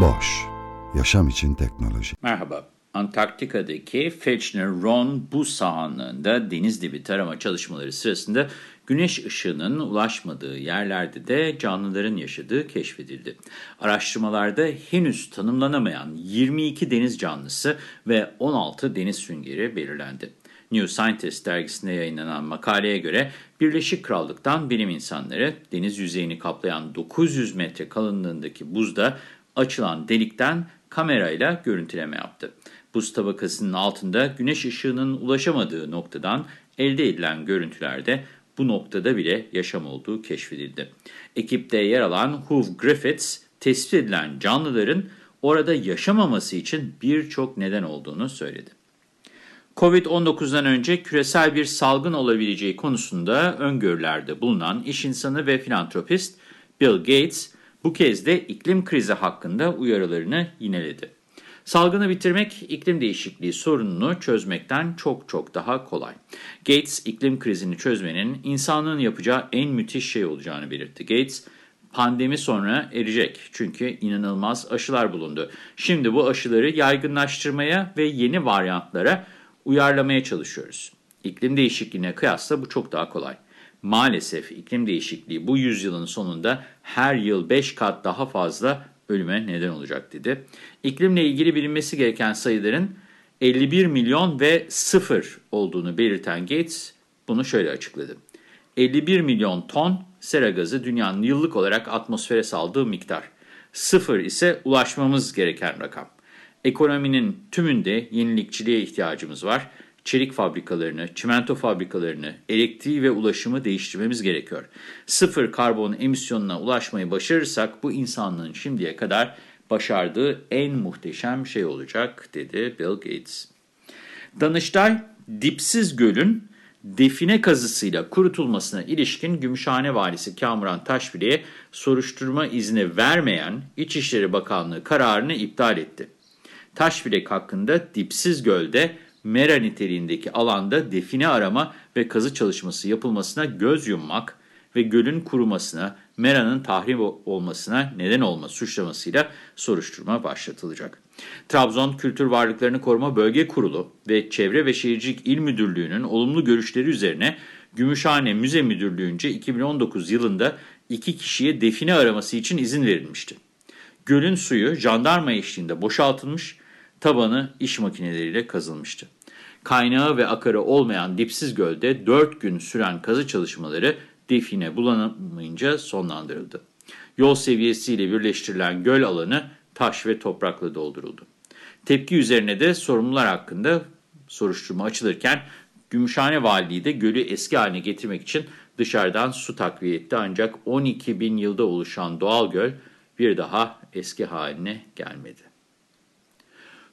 Boş, yaşam için teknoloji. Merhaba. Antarktika'daki Fechner-Ron buz sahanlığında deniz dibi tarama çalışmaları sırasında güneş ışığının ulaşmadığı yerlerde de canlıların yaşadığı keşfedildi. Araştırmalarda henüz tanımlanamayan 22 deniz canlısı ve 16 deniz süngeri belirlendi. New Scientist dergisinde yayınlanan makaleye göre Birleşik Krallık'tan bilim insanları deniz yüzeyini kaplayan 900 metre kalınlığındaki buzda açılan delikten kamerayla görüntüleme yaptı. Buz tabakasının altında güneş ışığının ulaşamadığı noktadan elde edilen görüntülerde bu noktada bile yaşam olduğu keşfedildi. Ekipte yer alan Hugh Griffiths, tespit edilen canlıların orada yaşamaması için birçok neden olduğunu söyledi. Covid-19'dan önce küresel bir salgın olabileceği konusunda öngörülerde bulunan iş insanı ve filantropist Bill Gates, bu kez de iklim krizi hakkında uyarılarını yineledi. Salgını bitirmek iklim değişikliği sorununu çözmekten çok çok daha kolay. Gates iklim krizini çözmenin insanlığın yapacağı en müthiş şey olacağını belirtti. Gates pandemi sonra erecek çünkü inanılmaz aşılar bulundu. Şimdi bu aşıları yaygınlaştırmaya ve yeni varyantlara uyarlamaya çalışıyoruz. İklim değişikliğine kıyasla bu çok daha kolay. Maalesef iklim değişikliği bu yüzyılın sonunda her yıl 5 kat daha fazla ölüme neden olacak dedi. İklimle ilgili bilinmesi gereken sayıların 51 milyon ve 0 olduğunu belirten Gates bunu şöyle açıkladı. 51 milyon ton sera gazı dünyanın yıllık olarak atmosfere saldığı miktar. 0 ise ulaşmamız gereken rakam. Ekonominin tümünde yenilikçiliğe ihtiyacımız var çelik fabrikalarını, çimento fabrikalarını, elektriği ve ulaşımı değiştirmemiz gerekiyor. Sıfır karbon emisyonuna ulaşmayı başarırsak bu insanlığın şimdiye kadar başardığı en muhteşem şey olacak dedi Bill Gates. Danıştay, dipsiz gölün define kazısıyla kurutulmasına ilişkin Gümüşhane Valisi Kamuran Taşbili'ye soruşturma izni vermeyen İçişleri Bakanlığı kararını iptal etti. Taşbilek hakkında dipsiz gölde mera niteliğindeki alanda define arama ve kazı çalışması yapılmasına göz yummak ve gölün kurumasına, meranın tahrip olmasına neden olma suçlamasıyla soruşturma başlatılacak. Trabzon Kültür Varlıklarını Koruma Bölge Kurulu ve Çevre ve Şehircilik İl Müdürlüğü'nün olumlu görüşleri üzerine Gümüşhane Müze Müdürlüğü'nce 2019 yılında iki kişiye define araması için izin verilmişti. Gölün suyu jandarma eşliğinde boşaltılmış, tabanı iş makineleriyle kazılmıştı. Kaynağı ve akarı olmayan dipsiz gölde 4 gün süren kazı çalışmaları define bulanamayınca sonlandırıldı. Yol seviyesiyle birleştirilen göl alanı taş ve toprakla dolduruldu. Tepki üzerine de sorumlular hakkında soruşturma açılırken Gümüşhane Valiliği de gölü eski haline getirmek için dışarıdan su takviye etti ancak 12 bin yılda oluşan doğal göl bir daha eski haline gelmedi.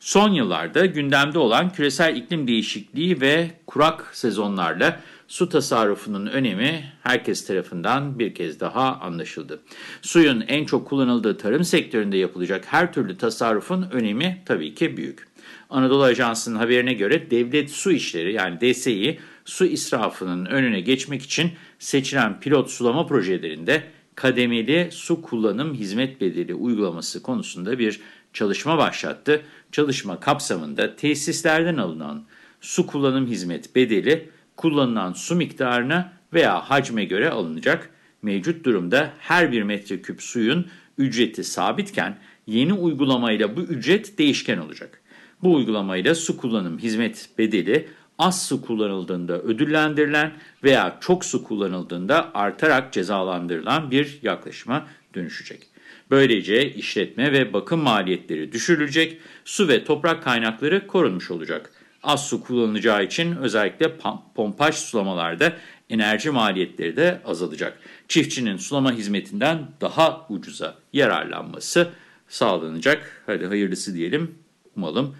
Son yıllarda gündemde olan küresel iklim değişikliği ve kurak sezonlarla su tasarrufunun önemi herkes tarafından bir kez daha anlaşıldı. Suyun en çok kullanıldığı tarım sektöründe yapılacak her türlü tasarrufun önemi tabii ki büyük. Anadolu Ajansı'nın haberine göre devlet su işleri yani DSİ su israfının önüne geçmek için seçilen pilot sulama projelerinde kademeli su kullanım hizmet bedeli uygulaması konusunda bir çalışma başlattı. Çalışma kapsamında tesislerden alınan su kullanım hizmet bedeli kullanılan su miktarına veya hacme göre alınacak. Mevcut durumda her bir metreküp suyun ücreti sabitken yeni uygulamayla bu ücret değişken olacak. Bu uygulamayla su kullanım hizmet bedeli az su kullanıldığında ödüllendirilen veya çok su kullanıldığında artarak cezalandırılan bir yaklaşıma dönüşecek. Böylece işletme ve bakım maliyetleri düşürülecek, su ve toprak kaynakları korunmuş olacak. Az su kullanılacağı için özellikle pompaj sulamalarda Enerji maliyetleri de azalacak. Çiftçinin sulama hizmetinden daha ucuza yararlanması sağlanacak. Hadi hayırlısı diyelim. Umalım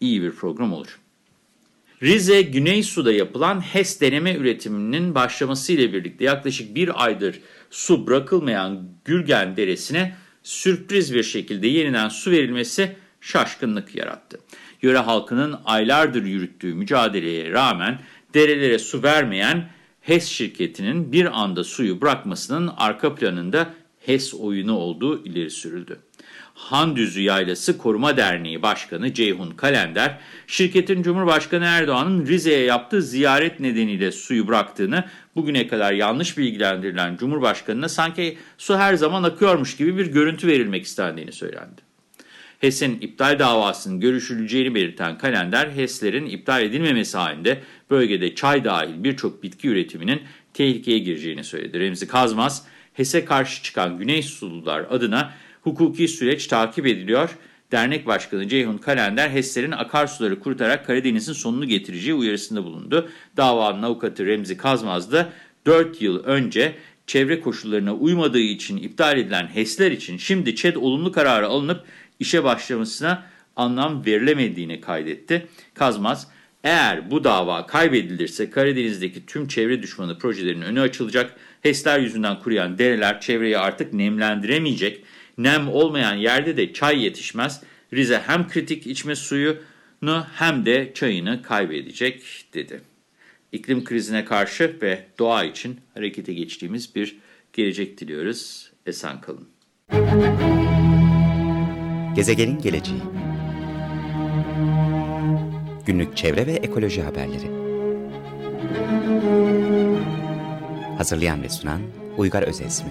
iyi bir program olur. Rize Güneysu'da yapılan HES deneme üretiminin başlamasıyla birlikte yaklaşık bir aydır su bırakılmayan Gürgen Deresi'ne sürpriz bir şekilde yeniden su verilmesi şaşkınlık yarattı. Yöre halkının aylardır yürüttüğü mücadeleye rağmen derelere su vermeyen HES şirketinin bir anda suyu bırakmasının arka planında HES oyunu olduğu ileri sürüldü. Handüzü Yaylası Koruma Derneği Başkanı Ceyhun Kalender, şirketin Cumhurbaşkanı Erdoğan'ın Rize'ye yaptığı ziyaret nedeniyle suyu bıraktığını, bugüne kadar yanlış bilgilendirilen Cumhurbaşkanı'na sanki su her zaman akıyormuş gibi bir görüntü verilmek istendiğini söylendi. HES'in iptal davasının görüşüleceğini belirten Kalender, HES'lerin iptal edilmemesi halinde bölgede çay dahil birçok bitki üretiminin tehlikeye gireceğini söyledi. Remzi Kazmaz, HES'e karşı çıkan Güney Sulular adına hukuki süreç takip ediliyor. Dernek Başkanı Ceyhun Kalender, HES'lerin akarsuları kurutarak Karadeniz'in sonunu getireceği uyarısında bulundu. Davanın avukatı Remzi Kazmaz da 4 yıl önce çevre koşullarına uymadığı için iptal edilen HES'ler için şimdi ÇED olumlu kararı alınıp işe başlamasına anlam verilemediğini kaydetti. Kazmaz, eğer bu dava kaybedilirse Karadeniz'deki tüm çevre düşmanı projelerin önü açılacak, HES'ler yüzünden kuruyan dereler çevreyi artık nemlendiremeyecek, nem olmayan yerde de çay yetişmez, Rize hem kritik içme suyunu hem de çayını kaybedecek dedi. İklim krizine karşı ve doğa için harekete geçtiğimiz bir gelecek diliyoruz. Esen kalın. Gezegenin geleceği Günlük çevre ve ekoloji haberleri Hazırlayan ve sunan Uygar Özesmi